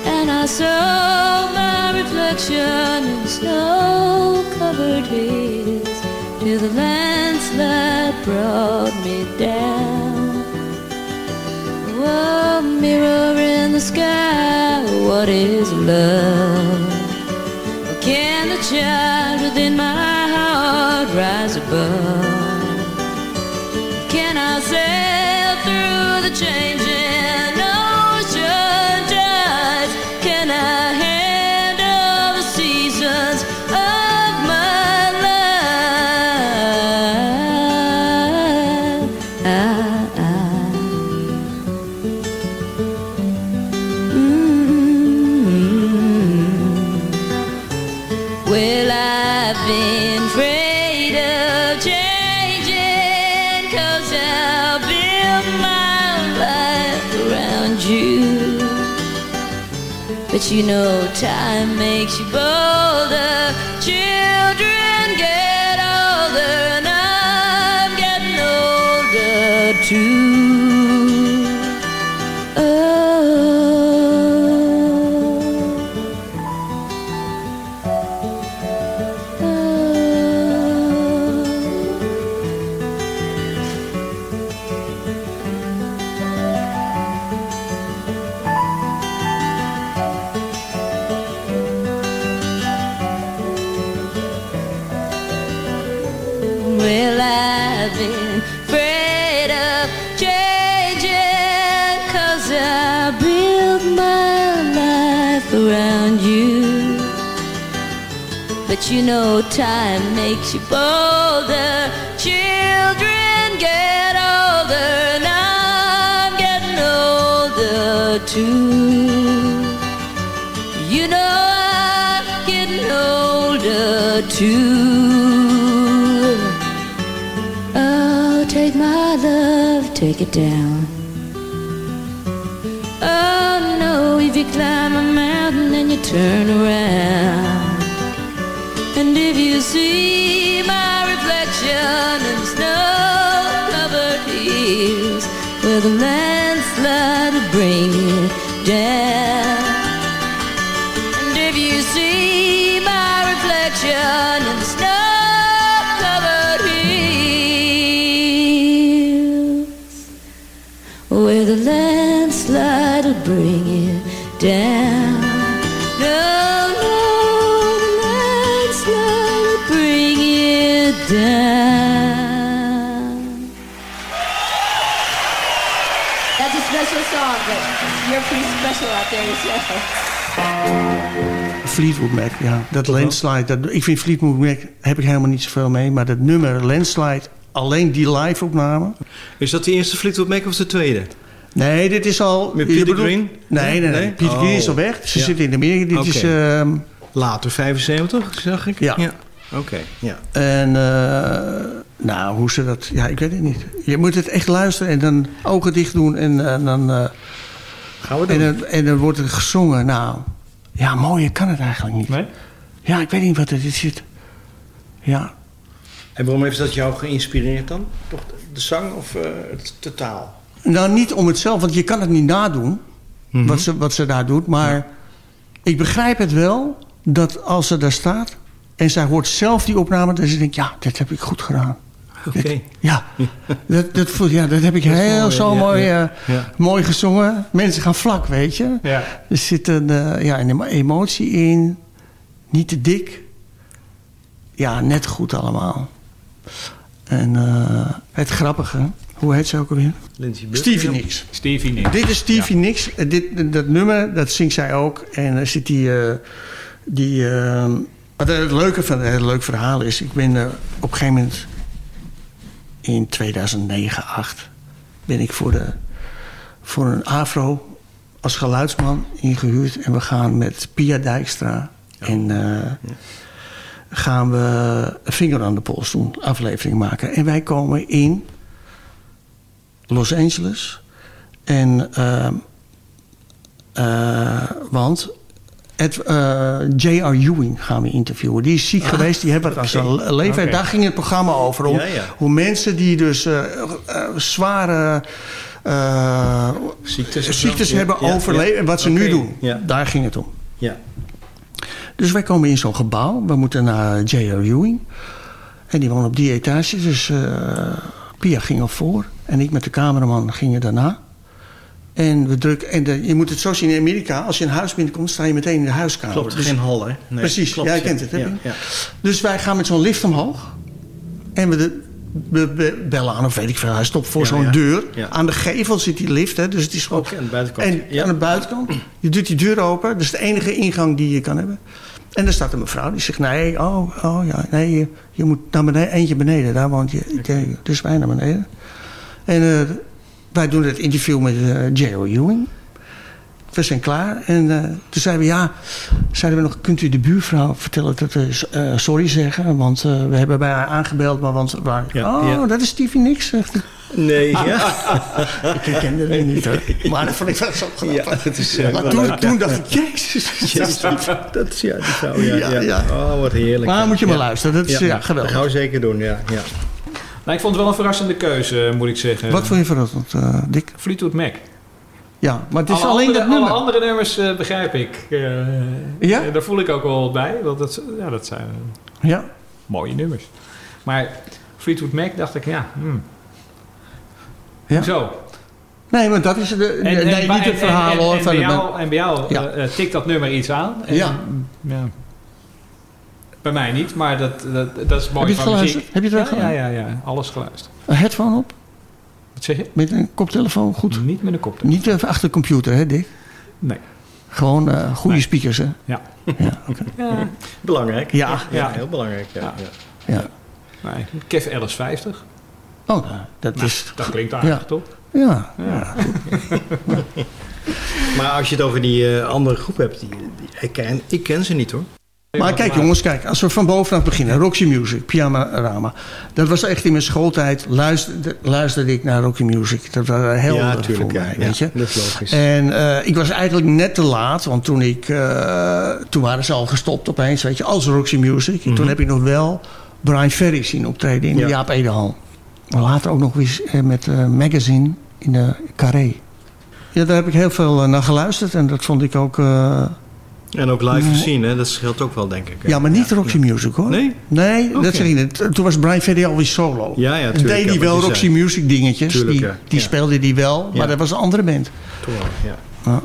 And I saw my reflection in snow covered hills. Till the landslide brought me down. Oh, mirror in the sky, what is love? Can the child within my heart rise above? Can I sail through the changing you know time makes you bolder Children get older And I'm getting older too You know I'm getting older too Oh, take my love, take it down. Oh no, if you climb a mountain and you turn around. And if you see my reflection in snow-covered hills, where the landslide will bring it down. And if you see my reflection in snow-covered hills, where the landslide will bring it down. Fleetwood Mac, ja. Dat landslide, dat, ik vind Fleetwood Mac, heb ik helemaal niet zoveel mee. Maar dat nummer landslide, alleen die live-opname. Is dat de eerste Fleetwood Mac of de tweede? Nee, dit is al... Met Peter bedoelt- Green? Nee, nee, nee. Nee? Peter Green is Oh. al weg. Ze Ja. zitten in Amerika. Dit is... ehm, Later 75, zag ik? Ja. Oké, ja. En eh, nou, hoe ze dat... Ja, ik weet het niet. Je moet het echt luisteren en dan ogen dicht doen en, eh, dan... eh, Gaan we en, doen. dan en dan wordt het gezongen. Nou, ja, mooier kan het eigenlijk niet. Nee? Ja, ik weet niet wat het is. Ja, En waarom heeft dat jou geïnspireerd dan? Toch de zang of eh, het totaal? Nou, niet om het zelf, want je kan het niet nadoen. Mhm. wat, ze, wat ze daar doet. Maar ik begrijp het wel dat als ze daar staat. en zij hoort zelf die opname. dan ze denkt: ja, dit heb ik goed gedaan. Oké. Ja, dat, dat, voelt- ja, dat heb ik Dat heel mooi, zo ja, mooi, ja. eh, Ja. mooi gezongen. Mensen gaan vlak, weet je. Ja. Er zit een, eh, ja, een emo- emotie in. Niet te dik. Ja, net goed allemaal. En eh, het grappige, hoe heet ze ook alweer? Lindsay. Stevie Nicks. Stevie Nicks. Dit is Stevie Nicks. Dit, dat nummer, dat zingt zij ook. En er zit die... eh, die wat het leuke van het leuk verhaal is... Ik ben op een gegeven moment... In 2009, 8 ben ik voor, de, voor een afro als geluidsman ingehuurd. En we gaan met Pia Dijkstra en eh, gaan we een vinger aan de pols doen, aflevering maken. En wij komen in Los Angeles. En, eh, want eh, J.R. Ewing gaan we interviewen. Die is ziek geweest, die hebben het als een leven. Daar ging het programma over. Om, Ja, ja. hoe mensen die dus eh, eh, zware Ziektes, ziektes hebben ja, overleven. ja. Wat ze nu doen. Daar ging het om. Ja. Dus wij komen in zo'n gebouw. We moeten naar J.R. Ewing. En die woont op die etage. Dus Pia ging al voor. En ik met de cameraman gingen daarna. En we drukken. En de- je moet het zo zien in Amerika. Als je een huis binnenkomt, sta je meteen in de huiskamer. Klopt, Dus- geen hal, hè? Nee, Precies, klopt, jij ja. kent het. Hè? Ja. Dus wij gaan met zo'n lift omhoog. En we, de, we, we bellen aan, of weet ik veel. Hij stopt voor zo'n deur. Aan de gevel zit die lift. Hè? Dus het is gewoon... Ook aan de buitenkant. En aan de buitenkant. Je doet die deur open. Dat is de enige ingang die je kan hebben. En er staat een mevrouw die zegt: Nee, oh, oh ja, nee, je, je moet naar beneden, eentje beneden. Daar woont je. Dus wij naar beneden. En eh, wij doen het interview met eh J.O. Ewing. We zijn klaar. En eh, toen zeiden we: Ja, zeiden we nog, kunt u de buurvrouw vertellen dat we eh, sorry zeggen? Want we hebben bij haar aangebeld, maar want. Waar, Ja, oh, ja. dat is Stevie Nicks, zegt hij. Nee, ja. ik herkende hem niet hoor. Maar dat vond ik wel zo grappig. Ja, dat is maar toen, leuk, toen dacht ik, jezus. Jezus, dat is ja, die vrouw. Ja, Ja. Oh, wat heerlijk. Maar moet je maar luisteren, dat is, ja, geweldig. Dat gaan we zeker doen, ja. ja. Nou, ik vond het wel een verrassende keuze, moet ik zeggen. Wat vond je verrassend, eh Dick? Fleetwood Mac. Ja, maar het is alle alleen andere, dat nummer. Alle andere nummers eh, begrijp ik. Eh, Ja? eh, daar voel ik ook wel bij. Want dat, ja, dat zijn Ja. mooie nummers. Maar Fleetwood Mac dacht ik, ja... Hmm. Ja. Zo. Nee, maar dat is de, En, nee, en- niet het verhaal en, hoor. En, bij jou, en bij jou Ja. eh, eh, tikt dat nummer iets aan. Ja. Bij mij niet, maar dat, dat, dat is mooi Heb je het geluisterd? Heb je het wel ja, ja, gedaan? ja, ja, alles geluisterd. Een headphone op? Wat zeg je? Met een koptelefoon, goed? Niet met een koptelefoon. Niet even achter de computer, hè Dick? Nee. Gewoon eh, goede Nee. speakers, hè? Ja. Ja, oké. Ja. Belangrijk. Ja. ja. Heel belangrijk, ja. ja. Ja. Nee, Kev Ellis 50. Oh, nou, dat Nou, is... dat klinkt aardig, Ja. toch? Ja. Ja. Maar als je het over die eh, andere groep hebt, die, die, ik, ken, ik ken ze niet hoor. Maar kijk jongens, kijk, als we van bovenaf beginnen. Roxy Music, Pyjama Rama. Dat was echt in mijn schooltijd. Luisterde, luisterde ik naar Roxy Music. Dat was helder Ja, tuurlijk, voor ja, mij, ja, weet je. dat is logisch. En eh, ik was eigenlijk net te laat. Want toen ik... eh, toen waren ze al gestopt opeens, weet je. Als Roxy Music. En toen heb ik nog wel Brian Ferry zien optreden in Mhm. De Jaap Edehal. Maar later ook nog eens eh, met eh, Magazine in de Carré. Ja, daar heb ik heel veel naar geluisterd. En dat vond ik ook... En ook live gezien, hè? dat scheelt ook wel, denk ik. hè? ja, maar niet Roxy Music hoor. Nee? Nee, dat zeg ik niet. Toen was Brian Ferry alweer solo. Ja, ja, En tuurlijk, deed hij wel Roxy. Music dingetjes. Tuurlijk, die die speelde hij wel, maar dat was een andere band. Toen. Ja.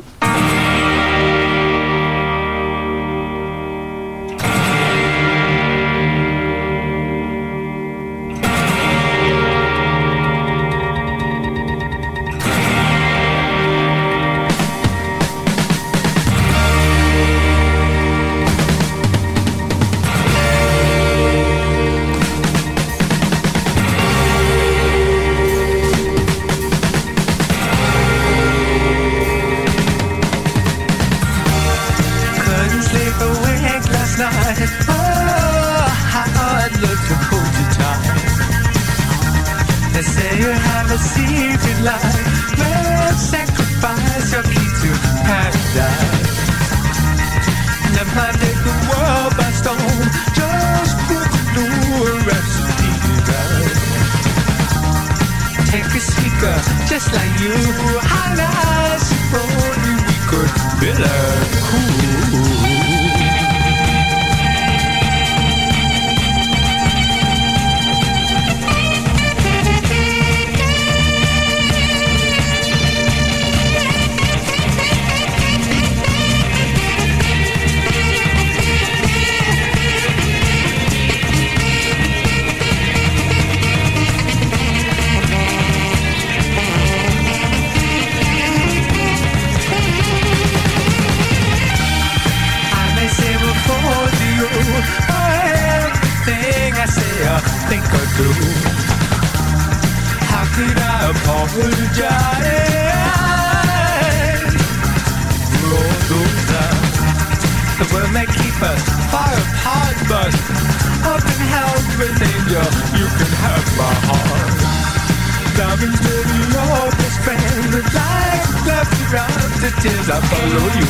Tears, I follow you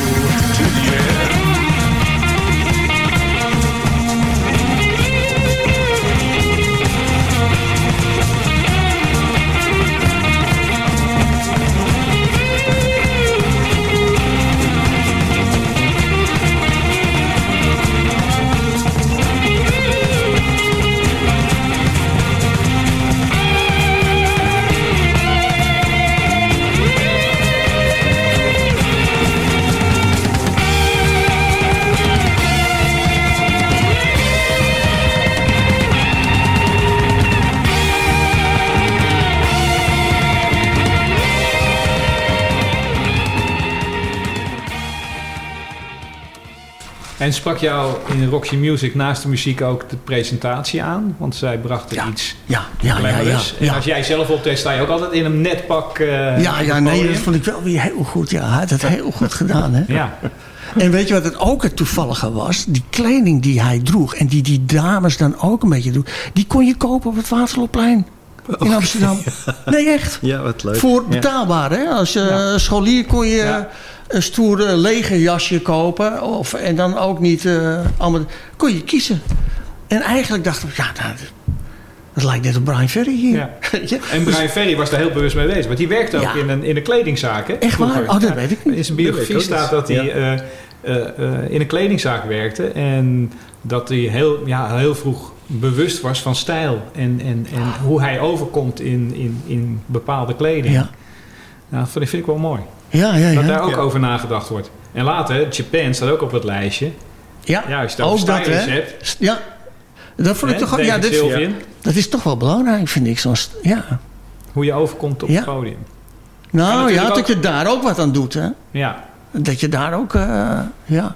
to the end. En sprak jou in Roxy Music naast de muziek ook de presentatie aan? Want zij brachten iets ja, ja, ja, ja, En ja. als jij zelf optreedt, sta je ook altijd in een netpak. eh, Ja, ja, nee, dat vond ik wel weer heel goed. Ja, hij had het heel goed gedaan, hè? Ja. En weet je wat het ook het toevallige was? Die kleding die hij droeg en die die dames dan ook een beetje droegen... die kon je kopen op het Waterloopplein in Amsterdam. Nee, echt. Ja, wat leuk. Voor Ja. betaalbaar, hè? Als eh, scholier kon je een stoere legerjasje kopen. Of, en dan ook niet eh, allemaal... Kon je kiezen. En eigenlijk dacht ik, ja, nou, dat lijkt net op Brian Ferry hier. Ja. En Brian Ferry was daar heel bewust mee bezig. Want die werkte ook Ja. in een, in een kledingzaak. Hè, Echt waar? Oh, dat weet ik niet. In zijn biografie staat dat hij eh, eh, eh, in een kledingzaak werkte. En dat hij heel, ja, heel vroeg bewust was van stijl. En, en, en hoe hij overkomt in, in, in bepaalde kleding. Ja. Nou, dat vind ik wel mooi. Ja, ja, Dat ja. daar ook Ja. over nagedacht wordt. En later, Japan staat ook op het lijstje. Ja, Ja, als je ook dat, hè? hebt. Ja, dat vond ik toch ook... Ja, dit, Sylvian. dat is toch wel belangrijk, vind ik. Zo'n ja. Hoe je overkomt op Ja. het podium. Nou ja, dat ook- je daar ook wat aan doet, hè? Ja. Dat je daar ook... eh, ja.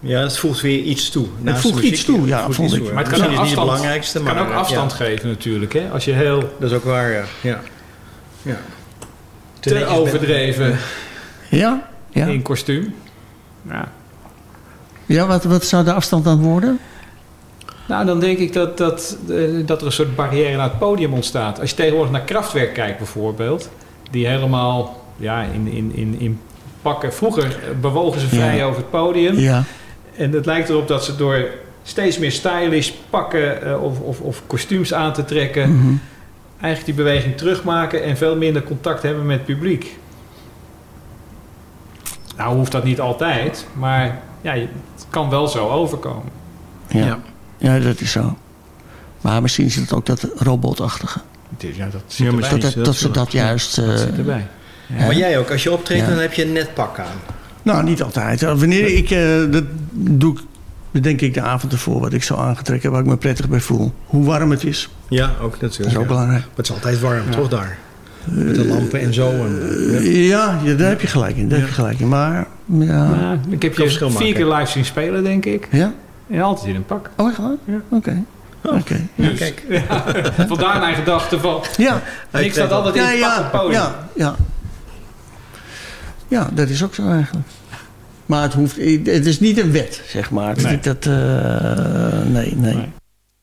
Ja, het voegt weer iets toe. Naast voegt muziek, iets toe, ja, vond ik. toe. Maar het kan ook is niet afstand, het belangrijkste, het kan maar ook afstand ja. geven natuurlijk. Hè? Als je heel Dat is ook waar, ja. ja. ja. te overdreven. Ja? Ja. in kostuum. Ja. Ja, wat, wat zou de afstand dan worden? Nou, dan denk ik dat, dat, eh, dat er een soort barrière naar het podium ontstaat. Als je tegenwoordig naar Kraftwerk kijkt bijvoorbeeld, die helemaal ja, in, in, in, in pakken. Vroeger bewogen ze vrij Ja. over het podium. Ja. En het lijkt erop dat ze door steeds meer stylish pakken eh, of, of, of kostuums aan te trekken, Mhm. eigenlijk die beweging terugmaken en veel minder contact hebben met het publiek. Nou hoeft dat niet altijd, maar ja, het kan wel zo overkomen. Ja. ja. dat is zo. Maar misschien is het ook dat robotachtige. Ja, dat zit erbij. dat, dat, dat ze dat juist... Dat eh, zit erbij. Maar jij ook, als je optreedt, Ja. dan heb je een net pak aan. Nou, niet altijd. Wanneer ik... eh, dat doe ik... Bedenk ik de avond ervoor wat ik zou aangetrekken, waar ik me prettig bij voel. Hoe warm het is. Ja, ook natuurlijk. Dat is ook ja. belangrijk. Maar het is altijd warm, toch daar? Met de lampen en zo. En, Eh, ja, ja, daar heb je gelijk in. Daar heb je gelijk in. Maar, ja... Nou, ik heb je vier maken. keer live zien spelen, denk ik. Ja? En altijd in een pak. Oh, echt waar? Oké. Oké. Dus, kijk. ja, vandaar mijn gedachte van... Ja. Ik staat altijd in ja, het pak op ja, podium. ja, ja. Ja, dat is ook zo eigenlijk. Maar het, hoeft, het is niet een wet, zeg maar. Nee. dat... eh, nee, nee. Nee.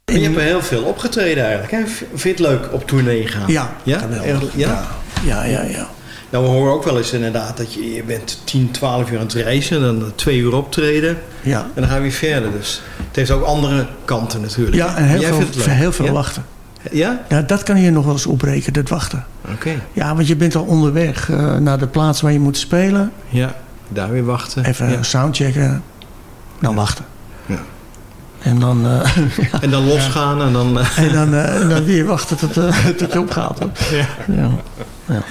Maar je hebt er heel veel opgetreden eigenlijk. Hè? Vind je het leuk op tournee gaan? Ja, ja? geweldig. Ja? Ja, ja, ja. Nou, we horen ook wel eens inderdaad dat je, je bent 10, 12 uur aan het reizen. Dan twee uur optreden. Ja. En dan ga je weer verder. Dus het heeft ook andere kanten natuurlijk. Ja, en heel Jij veel, vindt het leuk? heel veel Ja? wachten. Ja? Ja, dat kan je nog wel eens opbreken, dat wachten. Oké. Ja, want je bent al onderweg eh, naar de plaats waar je moet spelen. Ja, daar weer wachten. Even Ja. soundchecken. Dan wachten. Ja. En dan, ja. En dan losgaan en dan... eh, en dan, en dan weer wachten tot, tot je opgaat. hoor. Ja. Ja. Ja.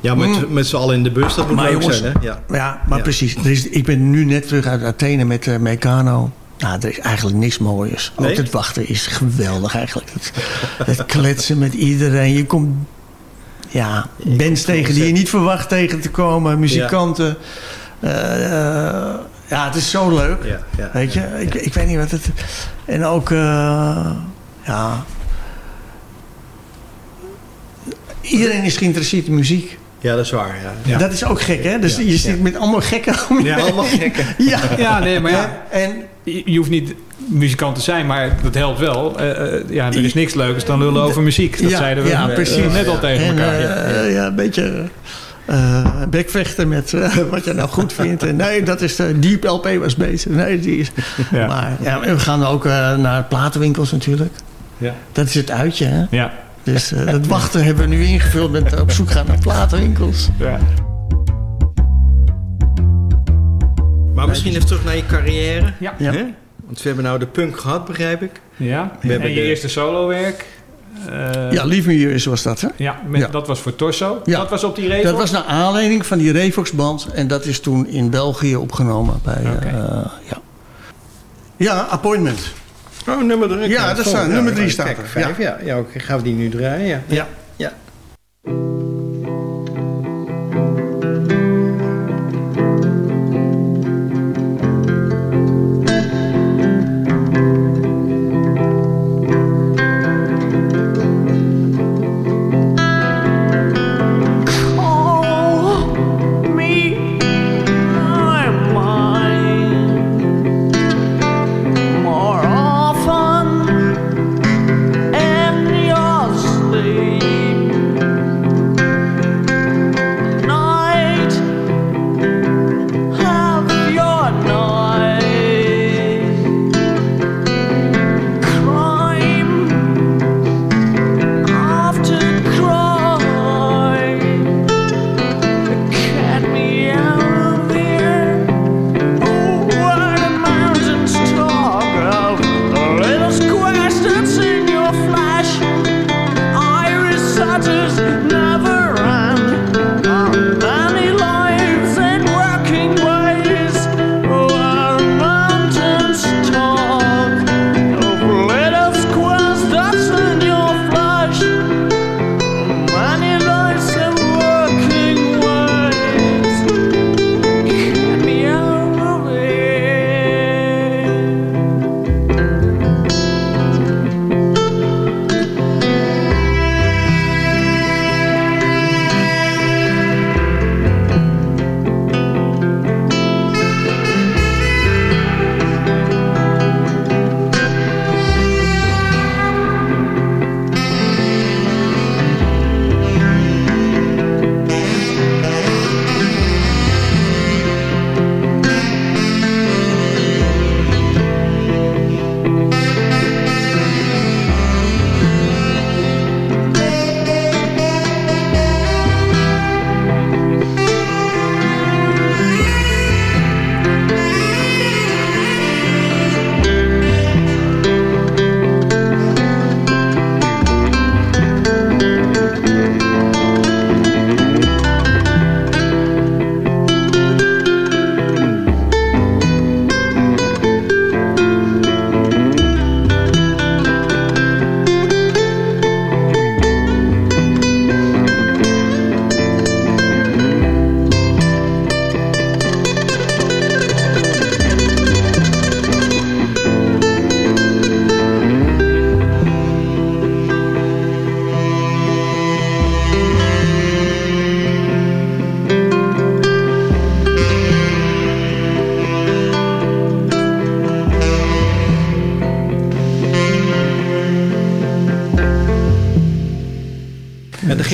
Ja, met, met z'n allen in de bus, dat moet Mm. Maar jongens, zijn, hè? Ja. Ja, maar precies. Er is, ik ben nu net terug uit Athene met Meccano. Nou, er is eigenlijk niks mooiers. Nee? Ook het wachten is geweldig eigenlijk. Het, het kletsen met iedereen. Je komt ja, bands tegen die je niet verwacht tegen te komen. Muzikanten. Eh, eh, ja, het is zo leuk. Ja, ja, weet je, ik, ik weet niet wat het... En ook, eh, ja... Iedereen is geïnteresseerd in muziek. Ja, dat is waar, ja. Dat is ook gek, hè? Dus Ja, je ja. zit met allemaal gekken om je Ja, allemaal gekken. Ja. Ja, nee, maar ja. En je, hoeft niet muzikant te zijn, maar dat helpt wel. Eh, eh, ja, er is niks leukers dan lullen over muziek. Dat ja, zeiden we ja, precies. net al tegen en, elkaar. eh, ja. ja. een beetje eh, bekvechten met wat je nou goed vindt. En nee, dat is de Deep LP was bezig. Nee, die is... Ja. Maar ja, we gaan ook eh, naar platenwinkels natuurlijk. Ja. Dat is het uitje, hè? Ja. Dus eh, dat wachten hebben we nu ingevuld met op zoek gaan naar platenwinkels. Ja. Maar misschien even terug naar je carrière. Ja. Want we hebben nou de punk gehad, begrijp ik. Ja. We hebben En je de- eerste solowerk. eh, Ja, Leave Me Years was dat, hè? ja, met, Ja. dat was voor Torso. Ja. Dat was op die Revox? Dat was naar aanleiding van die Revox-band. En dat is toen in België opgenomen bij... Eh, ja. ja, Appointment. Oh, nummer drie. Ja, dat staat- nummer drie staat Kijk, er. vijf, ja. Ja, oké. Gaan we die nu draaien? Ja.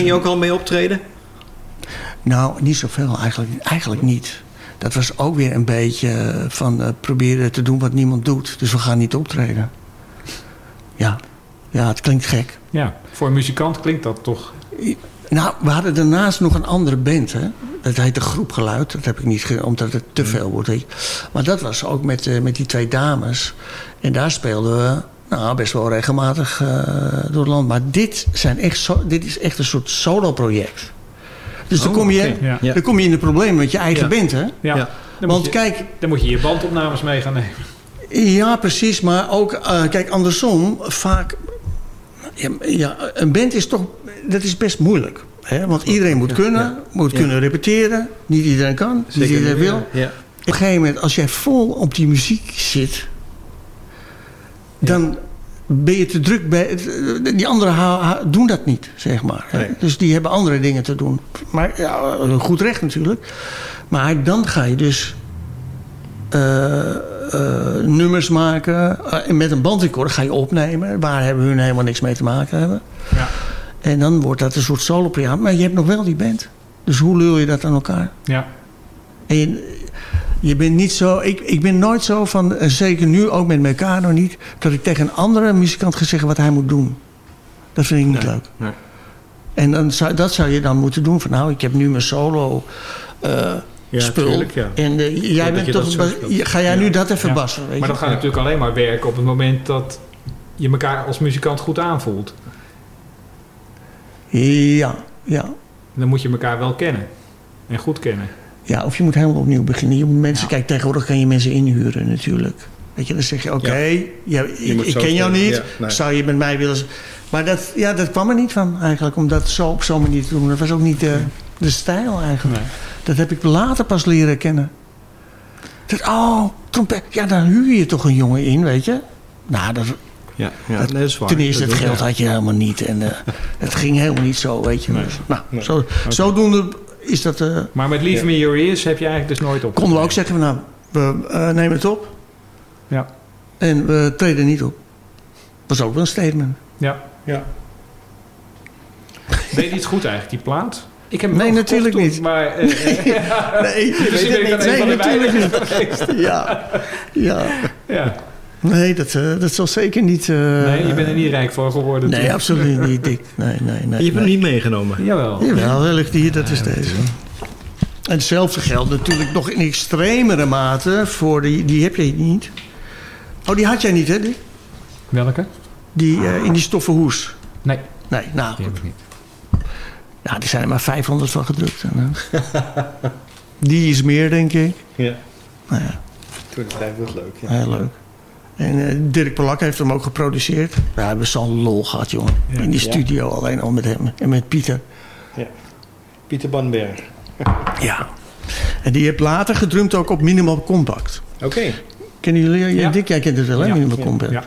Ging je ook al mee optreden? Nou, niet zoveel eigenlijk, eigenlijk niet. Dat was ook weer een beetje van eh, proberen te doen wat niemand doet. Dus we gaan niet optreden. Ja, ja het klinkt gek. Ja, voor een muzikant klinkt dat toch... Nou, we hadden daarnaast nog een andere band. Hè? Dat heette Groep Geluid. Dat heb ik niet gedaan, omdat het te veel wordt. Maar dat was ook met, eh, met die twee dames. En daar speelden we nou, best wel regelmatig eh, door het land. Maar dit, zijn echt zo, dit is echt een soort solo-project. Dus dan, Oh, kom je, ja. dan kom je in de problemen met je eigen Ja. band, hè? Ja. Dan Want moet je, kijk, Dan moet je je bandopnames mee gaan nemen. ja, precies. Maar ook, eh, kijk, andersom, vaak... Ja, ja, een band is toch... Dat is best moeilijk. Hè? Want iedereen moet kunnen, moet Ja. kunnen repeteren. Niet iedereen kan, niet iedereen wil. ja. Op een gegeven moment, als jij vol op die muziek zit... dan ben je te druk bij... Die anderen doen dat niet, zeg maar. Nee. Dus die hebben andere dingen te doen. Maar ja, goed recht natuurlijk. Maar dan ga je dus... eh, eh, nummers maken. eh, en met een bandrecorder ga je opnemen. Waar hebben hun helemaal niks mee te maken hebben. Ja. En dan wordt dat een soort solo-programma. Maar je hebt nog wel die band. Dus hoe lul je dat aan elkaar? Ja. En je, bent niet zo... Ik, ik ben nooit zo van, eh, zeker nu ook met Meccano niet... dat ik tegen een andere muzikant ga zeggen wat hij moet doen. Dat vind ik niet leuk. Nee. En dan zou, dat zou je dan moeten doen. Van nou, ik heb nu mijn solo eh, Ja, spul. tuurlijk, ja. En eh, jij bent toch... ga jij nu dat even bassen? Weet Maar je? dat gaat natuurlijk alleen maar werken op het moment dat je elkaar als muzikant goed aanvoelt. Ja, ja. Dan moet je elkaar wel kennen. En goed kennen. Ja, of je moet helemaal opnieuw beginnen. Je moet mensen, Kijk, tegenwoordig kan je mensen inhuren natuurlijk. Weet je, dan zeg je, oké, Ja. ik, ken jou niet. ja, nee. Zou je met mij willen... Maar dat, ja, dat kwam er niet van eigenlijk, om dat zo op zo'n manier te doen. Dat was ook niet de, de stijl eigenlijk. Dat heb ik later pas leren kennen. Dat, oh, trompet. Ja, dan huur je toch een jongen in, weet je. Nou, dat, Ja, ja dat- nee, dat is waar. ten eerste, Dat het geld had je helemaal niet. En eh, het ging helemaal niet zo, weet je. Nee. Dus, nou, zo, Oké. zodoende is dat... eh, Maar met Leave Me Your Ears heb je eigenlijk dus nooit op. konden we ook zeggen, van, nou, we eh, nemen het op. Ja. En we treden niet op. Dat is ook wel een statement. Ja. ja. Deed hij het goed eigenlijk, die plaat? Ik heb Nee, natuurlijk niet. toen, Maar, eh, Nee, je dus weet ik het niet. Nee, natuurlijk niet. Ja, ja. Ja. Nee, dat, eh, dat zal zeker niet... eh, Nee, je bent er niet rijk voor geworden. Nee, absoluut niet, Dick. Nee, nee, nee. je hebt hem niet meegenomen? Jawel. Jawel, hij ligt hier, dat is deze. En hetzelfde geldt natuurlijk nog in extremere mate voor die... Die heb jij niet. Oh, die had jij niet, hè, Dick? Welke? Die eh, in die stoffen hoes. Nee. Nee, nou Die heb goed. ik niet. Nou, er zijn er maar 500 van gedrukt. En, eh, die is meer, denk ik. Ja. Nou ja, Toen het was leuk. Ja. heel leuk. En eh, Dirk Polak heeft hem ook geproduceerd. We hebben zo'n lol gehad, jongen. Ja. In die Ja. studio alleen al met hem. En met Pieter. Ja. Pieter Banberg. Ja. En die heeft later gedrumd ook op Minimal Compact. Oké. Kennen jullie? Ja. Ja. Dick, jij kent het wel, hè? Ja. Minimal Ja. Compact. Ja.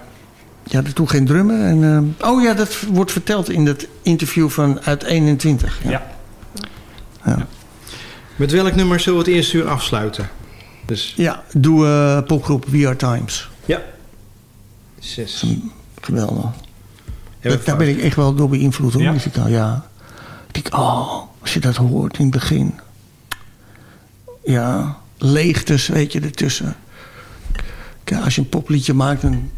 Je had er toen geen drummer. En, eh, oh ja, dat wordt verteld in dat interview van uit 21. Ja. Ja. Ja. Met welk nummer zullen we het eerste uur afsluiten? Dus Ja, doe eh, popgroep We Are Times. ja. Zes. Geweldig. we Dat, daar ben ik echt wel door beïnvloed hoor, Ja? muzikaal. Ja. Ik denk, oh, als je dat hoort in het begin. Ja, leegtes, weet je, ertussen. Kijk, als je een popliedje maakt, dan,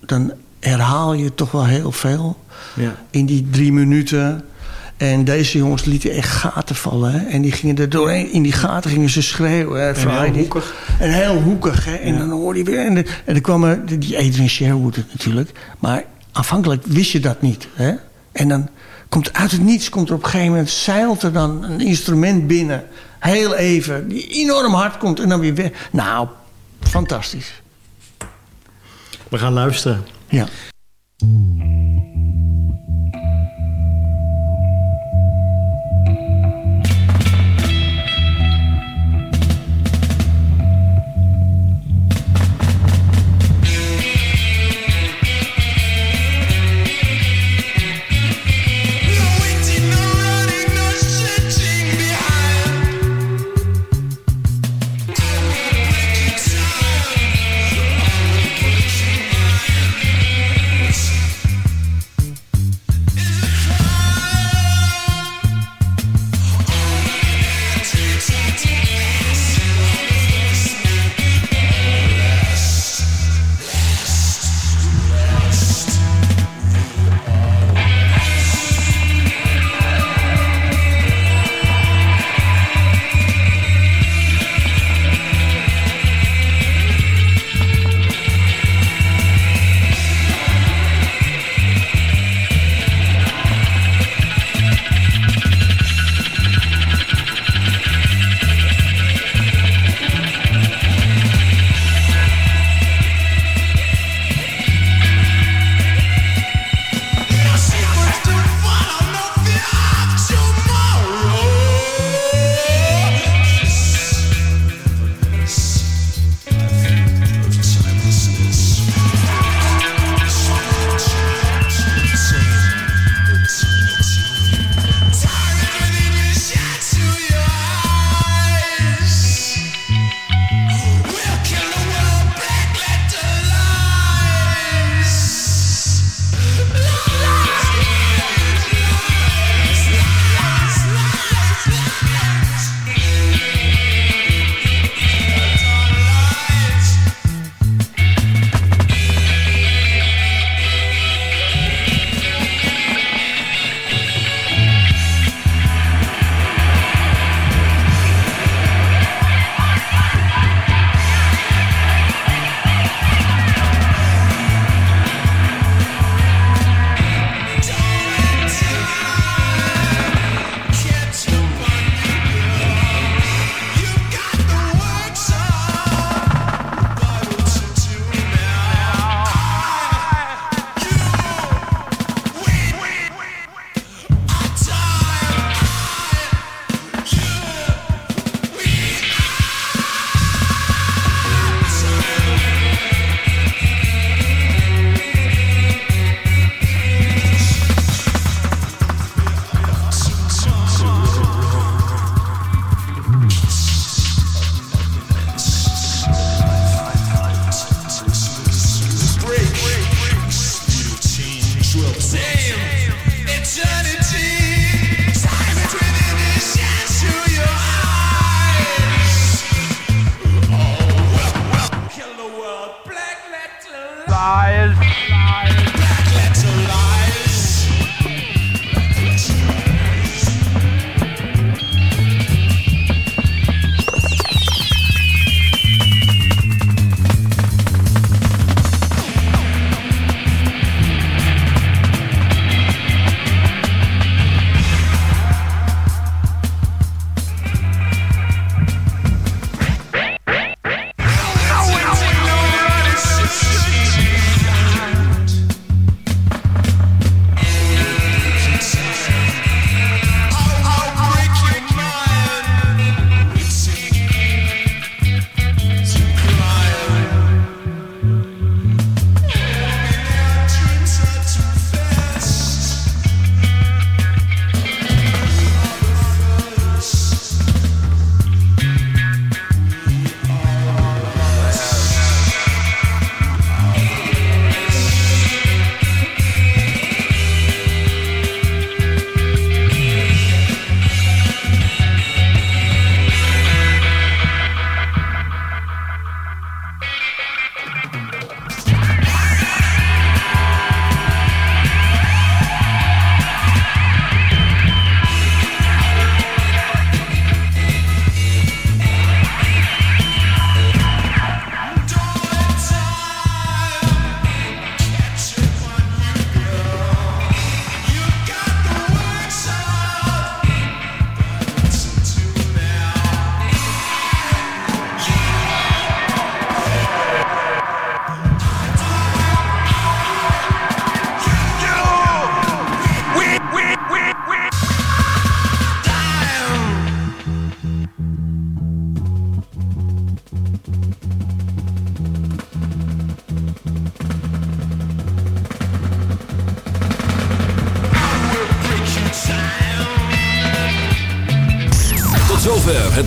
dan herhaal je toch wel heel veel. Ja. In die drie minuten. En deze jongens lieten echt gaten vallen. Hè? En die gingen er doorheen. In die gaten gingen ze schreeuwen. Hè? En heel hoekig. En heel hoekig. Hè? En dan hoorde je weer. En, de- en dan kwam er die Adrian Sherwood natuurlijk. Maar aanvankelijk wist je dat niet. Hè? En dan komt uit het niets, komt er op een gegeven moment, zeilt er dan een instrument binnen. Heel even, die enorm hard komt en dan weer weg. Nou, fantastisch. We gaan luisteren. Ja.